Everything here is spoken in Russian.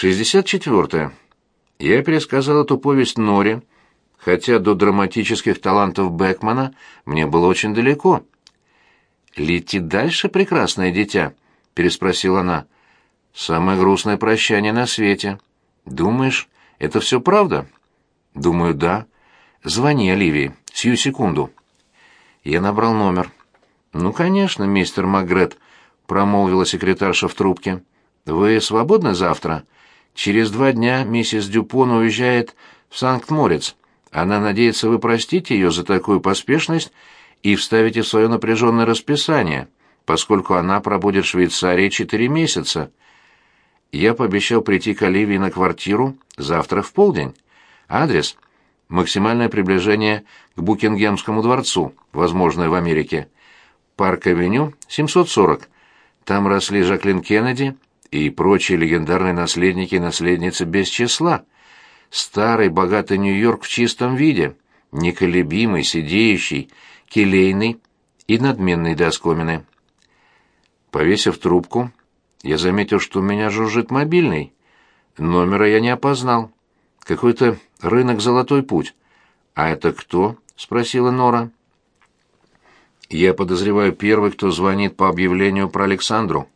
64. -е. Я пересказал эту повесть Норе, хотя до драматических талантов Бекмана мне было очень далеко. «Лети дальше, прекрасное дитя?» — переспросила она. «Самое грустное прощание на свете. Думаешь, это все правда?» «Думаю, да. Звони Оливии. Сию секунду». Я набрал номер. «Ну, конечно, мистер Магрет», — промолвила секретарша в трубке. «Вы свободны завтра? Через два дня миссис Дюпон уезжает в Санкт-Морец. Она надеется, вы простите ее за такую поспешность и вставите в свое напряженное расписание, поскольку она пробудет в Швейцарии четыре месяца. Я пообещал прийти к Оливии на квартиру завтра в полдень. Адрес — максимальное приближение к Букингемскому дворцу, возможное в Америке. Парк-авеню, 740. Там росли Жаклин Кеннеди и прочие легендарные наследники и наследницы без числа — старый богатый Нью-Йорк в чистом виде, неколебимый, сидеющий, келейный и надменный до оскомины. Повесив трубку, я заметил, что у меня жужжит мобильный. Номера я не опознал. Какой-то рынок «Золотой путь». «А это кто?» — спросила Нора. «Я подозреваю первый, кто звонит по объявлению про Александру».